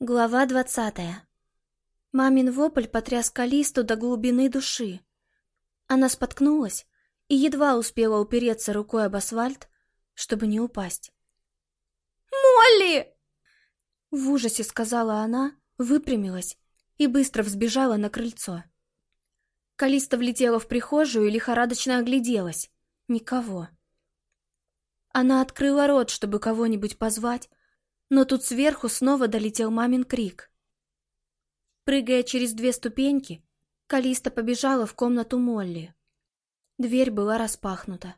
Глава двадцатая. Мамин вопль потряс Калисту до глубины души. Она споткнулась и едва успела упереться рукой об асфальт, чтобы не упасть. «Молли!» В ужасе сказала она, выпрямилась и быстро взбежала на крыльцо. Калиста влетела в прихожую и лихорадочно огляделась. Никого. Она открыла рот, чтобы кого-нибудь позвать, но тут сверху снова долетел мамин крик. Прыгая через две ступеньки, Калиста побежала в комнату Молли. Дверь была распахнута.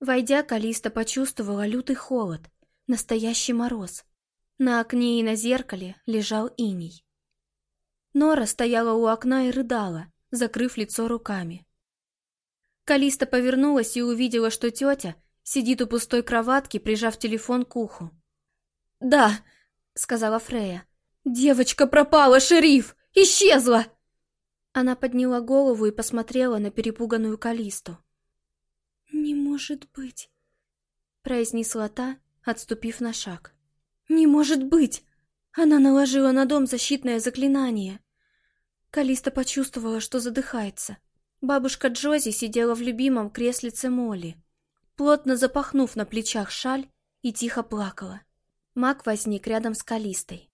Войдя, Калиста почувствовала лютый холод, настоящий мороз. На окне и на зеркале лежал иней. Нора стояла у окна и рыдала, закрыв лицо руками. Калиста повернулась и увидела, что тетя сидит у пустой кроватки, прижав телефон к уху. «Да», — сказала Фрея. «Девочка пропала, шериф! Исчезла!» Она подняла голову и посмотрела на перепуганную Калисту. «Не может быть», — произнесла та, отступив на шаг. «Не может быть!» Она наложила на дом защитное заклинание. Калиста почувствовала, что задыхается. Бабушка Джози сидела в любимом креслице Молли, плотно запахнув на плечах шаль и тихо плакала. Маг возник рядом с Калистой.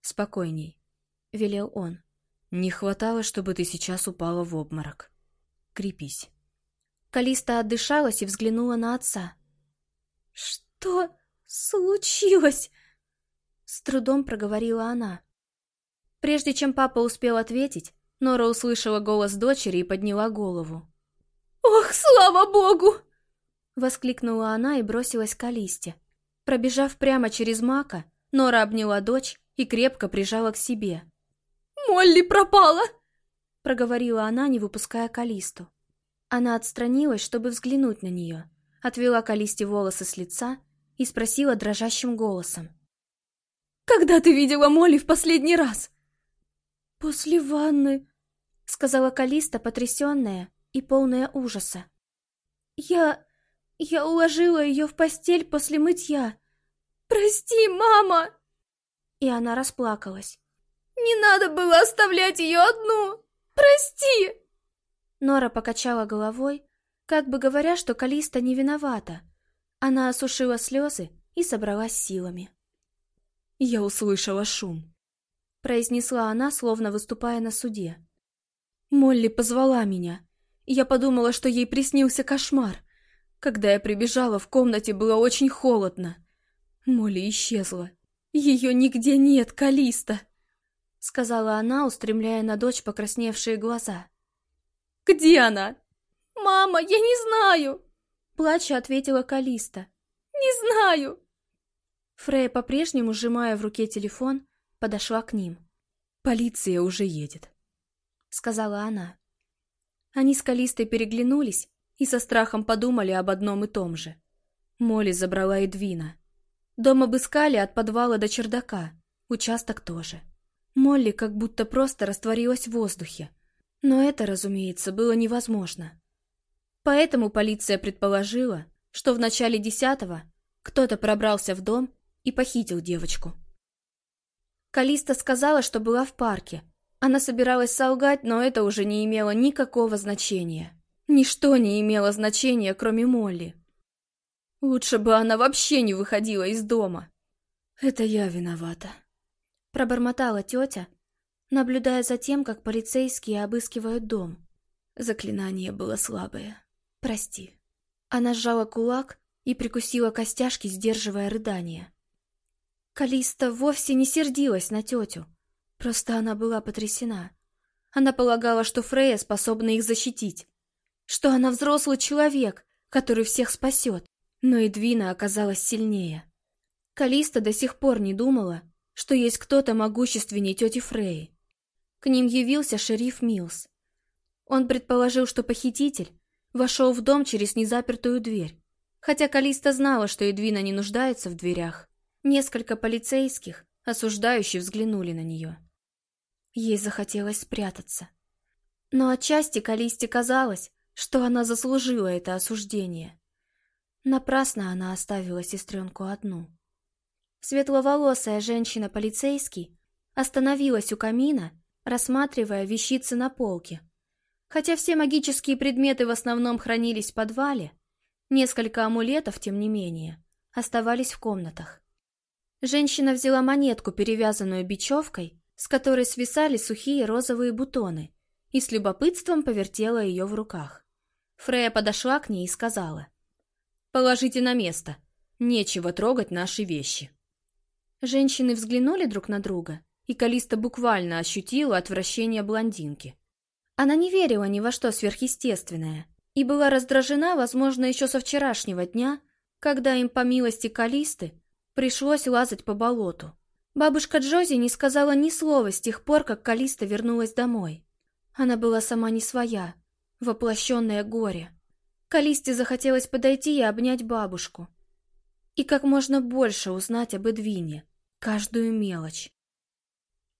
«Спокойней», — велел он. «Не хватало, чтобы ты сейчас упала в обморок. Крепись». Калиста отдышалась и взглянула на отца. «Что случилось?» С трудом проговорила она. Прежде чем папа успел ответить, Нора услышала голос дочери и подняла голову. «Ох, слава богу!» Воскликнула она и бросилась к Алисте. Пробежав прямо через Мака, Нора обняла дочь и крепко прижала к себе. «Молли пропала!» проговорила она, не выпуская Калисту. Она отстранилась, чтобы взглянуть на нее, отвела Калисте волосы с лица и спросила дрожащим голосом. «Когда ты видела Молли в последний раз?» «После ванны», — сказала Калиста, потрясенная и полная ужаса. «Я... я уложила ее в постель после мытья. Прости, мама!» И она расплакалась. «Не надо было оставлять ее одну! Прости!» Нора покачала головой, как бы говоря, что Калиста не виновата. Она осушила слезы и собралась силами. «Я услышала шум», — произнесла она, словно выступая на суде. «Молли позвала меня, я подумала, что ей приснился кошмар. Когда я прибежала, в комнате было очень холодно. Молли исчезла. Ее нигде нет, Калиста!» Сказала она, устремляя на дочь покрасневшие глаза. «Где она?» «Мама, я не знаю!» Плача ответила Калиста. «Не знаю!» Фрея, по-прежнему сжимая в руке телефон, подошла к ним. «Полиция уже едет», — сказала она. Они с Калистой переглянулись и со страхом подумали об одном и том же. Молли забрала Эдвина. Дом обыскали от подвала до чердака, участок тоже. Молли как будто просто растворилась в воздухе. Но это, разумеется, было невозможно. Поэтому полиция предположила, что в начале десятого кто-то пробрался в дом и похитил девочку. Калиста сказала, что была в парке. Она собиралась солгать, но это уже не имело никакого значения. Ничто не имело значения, кроме Молли. Лучше бы она вообще не выходила из дома. «Это я виновата», — пробормотала тетя, наблюдая за тем, как полицейские обыскивают дом. Заклинание было слабое. «Прости». Она сжала кулак и прикусила костяшки, сдерживая рыдание. Калиста вовсе не сердилась на тетю. Просто она была потрясена. Она полагала, что Фрея способна их защитить. Что она взрослый человек, который всех спасет. Но Эдвина оказалась сильнее. Калиста до сих пор не думала, что есть кто-то могущественнее тети Фреи. К ним явился шериф Милс. Он предположил, что похититель вошел в дом через незапертую дверь. Хотя Калиста знала, что Эдвина не нуждается в дверях, Несколько полицейских, осуждающих, взглянули на нее. Ей захотелось спрятаться. Но отчасти Калисте казалось, что она заслужила это осуждение. Напрасно она оставила сестренку одну. Светловолосая женщина-полицейский остановилась у камина, рассматривая вещицы на полке. Хотя все магические предметы в основном хранились в подвале, несколько амулетов, тем не менее, оставались в комнатах. Женщина взяла монетку, перевязанную бечевкой, с которой свисали сухие розовые бутоны, и с любопытством повертела ее в руках. Фрея подошла к ней и сказала. «Положите на место. Нечего трогать наши вещи». Женщины взглянули друг на друга, и Калиста буквально ощутила отвращение блондинки. Она не верила ни во что сверхъестественное и была раздражена, возможно, еще со вчерашнего дня, когда им, по милости Калисты, пришлось лазать по болоту. Бабушка Джози не сказала ни слова с тех пор, как Калиста вернулась домой. Она была сама не своя, воплощенное горе. Калисте захотелось подойти и обнять бабушку. И как можно больше узнать об Эдвине, каждую мелочь.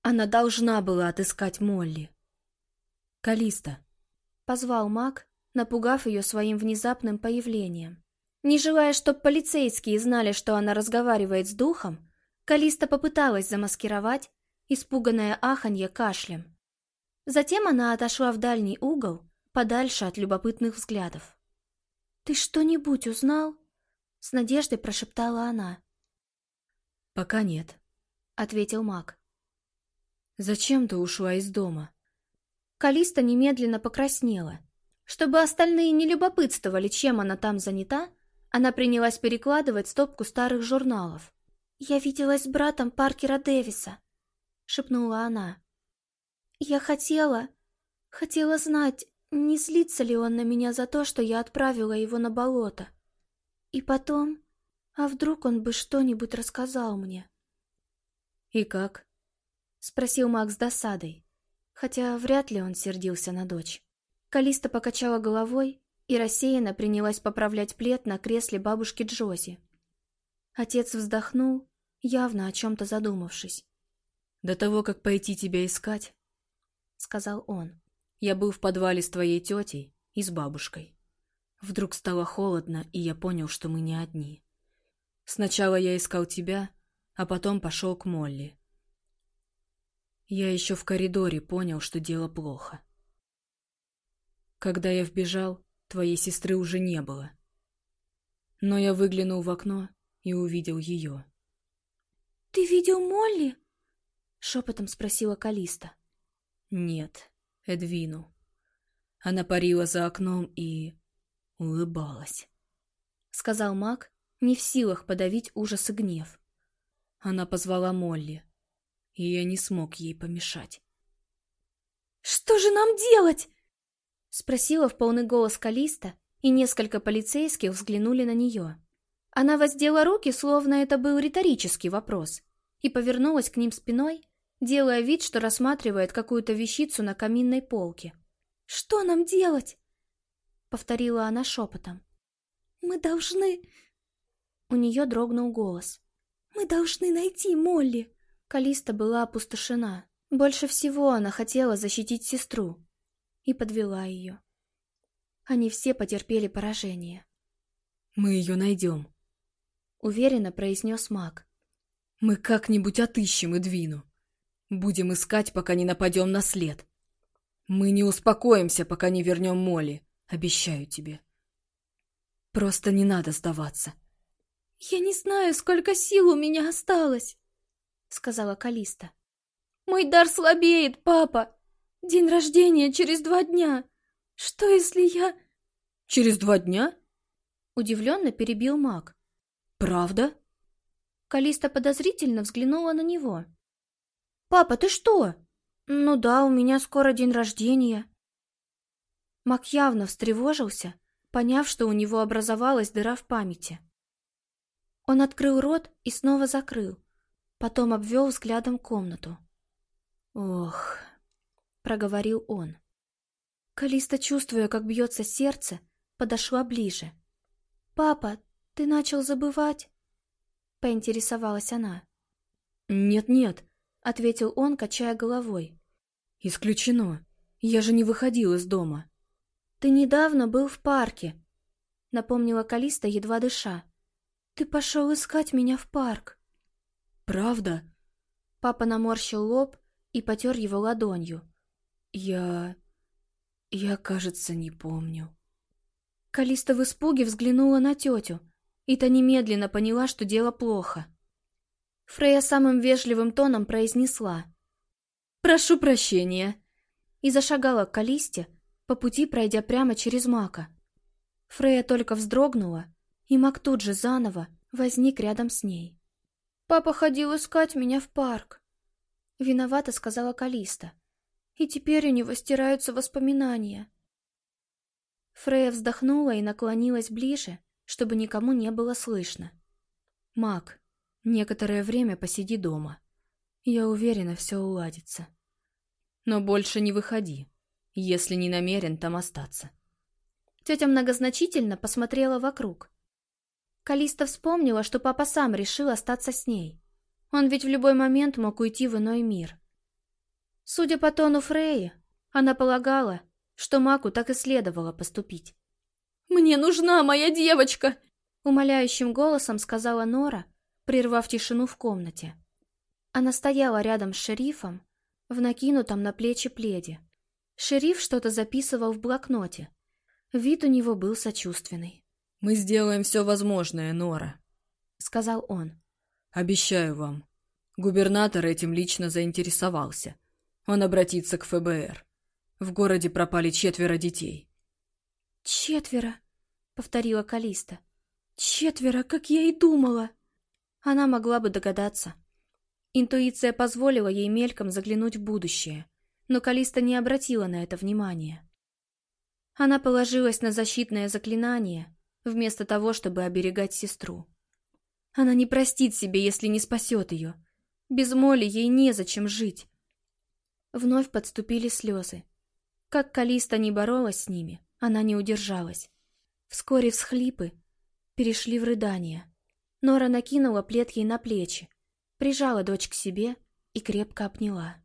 Она должна была отыскать Молли. «Калиста», — позвал маг, напугав ее своим внезапным появлением. Не желая, чтобы полицейские знали, что она разговаривает с духом, Калиста попыталась замаскировать испуганное аханье кашлем. Затем она отошла в дальний угол, подальше от любопытных взглядов. «Ты что-нибудь узнал?» — с надеждой прошептала она. «Пока нет», — ответил маг. «Зачем ты ушла из дома?» Калиста немедленно покраснела. Чтобы остальные не любопытствовали, чем она там занята, она принялась перекладывать стопку старых журналов. «Я виделась с братом Паркера Дэвиса», — шепнула она. «Я хотела... хотела знать, не злится ли он на меня за то, что я отправила его на болото. И потом... А вдруг он бы что-нибудь рассказал мне?» «И как?» — спросил Макс с досадой, хотя вряд ли он сердился на дочь. Калиста покачала головой и рассеянно принялась поправлять плед на кресле бабушки Джози. Отец вздохнул, явно о чем-то задумавшись. «До того, как пойти тебя искать», — сказал он, — «я был в подвале с твоей тетей и с бабушкой. Вдруг стало холодно, и я понял, что мы не одни. Сначала я искал тебя, а потом пошел к Молли. Я еще в коридоре понял, что дело плохо. Когда я вбежал, твоей сестры уже не было. Но я выглянул в окно и увидел ее. «Ты видел Молли?» — шепотом спросила Калиста. «Нет, Эдвину». Она парила за окном и улыбалась. Сказал маг, не в силах подавить ужас и гнев. Она позвала Молли, и я не смог ей помешать. «Что же нам делать?» Спросила в полный голос Калиста, и несколько полицейских взглянули на нее. Она воздела руки, словно это был риторический вопрос, и повернулась к ним спиной, делая вид, что рассматривает какую-то вещицу на каминной полке. «Что нам делать?» — повторила она шепотом. «Мы должны...» У нее дрогнул голос. «Мы должны найти Молли!» Калиста была опустошена. Больше всего она хотела защитить сестру, и подвела ее. Они все потерпели поражение. «Мы ее найдем», — уверенно произнес маг. «Мы как-нибудь отыщем Эдвину. Будем искать, пока не нападем на след. Мы не успокоимся, пока не вернем Молли, обещаю тебе. Просто не надо сдаваться». «Я не знаю, сколько сил у меня осталось», — сказала Калиста. «Мой дар слабеет, папа. День рождения через два дня. Что, если я...» «Через два дня?» Удивленно перебил маг. «Правда?» Калиста подозрительно взглянула на него. «Папа, ты что?» «Ну да, у меня скоро день рождения». Мак явно встревожился, поняв, что у него образовалась дыра в памяти. Он открыл рот и снова закрыл, потом обвел взглядом комнату. «Ох...» проговорил он. Калиста, чувствуя, как бьется сердце, подошла ближе. «Папа, ты начал забывать?» Поинтересовалась она. «Нет-нет», — ответил он, качая головой. «Исключено. Я же не выходил из дома». «Ты недавно был в парке», — напомнила Калиста, едва дыша. «Ты пошел искать меня в парк». «Правда?» Папа наморщил лоб и потер его ладонью. «Я... я, кажется, не помню». Калиста в испуге взглянула на тетю, и та немедленно поняла, что дело плохо. Фрея самым вежливым тоном произнесла «Прошу прощения» и зашагала к Калисте, по пути пройдя прямо через Мака. Фрея только вздрогнула, и Мак тут же заново возник рядом с ней. «Папа ходил искать меня в парк», — виновато сказала Калиста. «И теперь у него стираются воспоминания». Фрея вздохнула и наклонилась ближе, чтобы никому не было слышно. «Мак, некоторое время посиди дома. Я уверена, все уладится. Но больше не выходи, если не намерен там остаться». Тетя многозначительно посмотрела вокруг. Калиста вспомнила, что папа сам решил остаться с ней. Он ведь в любой момент мог уйти в иной мир. Судя по тону Фреи, она полагала, что Маку так и следовало поступить. «Мне нужна моя девочка!» Умоляющим голосом сказала Нора, прервав тишину в комнате. Она стояла рядом с шерифом, в накинутом на плечи пледе. Шериф что-то записывал в блокноте. Вид у него был сочувственный. «Мы сделаем все возможное, Нора», — сказал он. «Обещаю вам. Губернатор этим лично заинтересовался. Он обратится к ФБР. В городе пропали четверо детей». «Четверо», — повторила Калиста. «Четверо, как я и думала». Она могла бы догадаться. Интуиция позволила ей мельком заглянуть в будущее, но Калиста не обратила на это внимания. Она положилась на защитное заклинание, вместо того, чтобы оберегать сестру. Она не простит себе, если не спасет ее. Без Моли ей незачем жить. Вновь подступили слезы. Как Калиста не боролась с ними, она не удержалась. Вскоре всхлипы перешли в рыдание. Нора накинула плед ей на плечи, прижала дочь к себе и крепко обняла.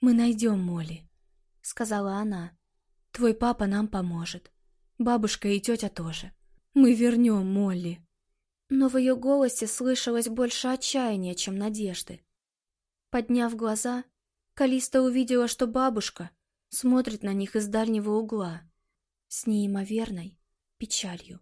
«Мы найдем Молли», — сказала она. Твой папа нам поможет. Бабушка и тетя тоже. Мы вернем Молли. Но в ее голосе слышалось больше отчаяния, чем надежды. Подняв глаза, Калиста увидела, что бабушка смотрит на них из дальнего угла с неимоверной печалью.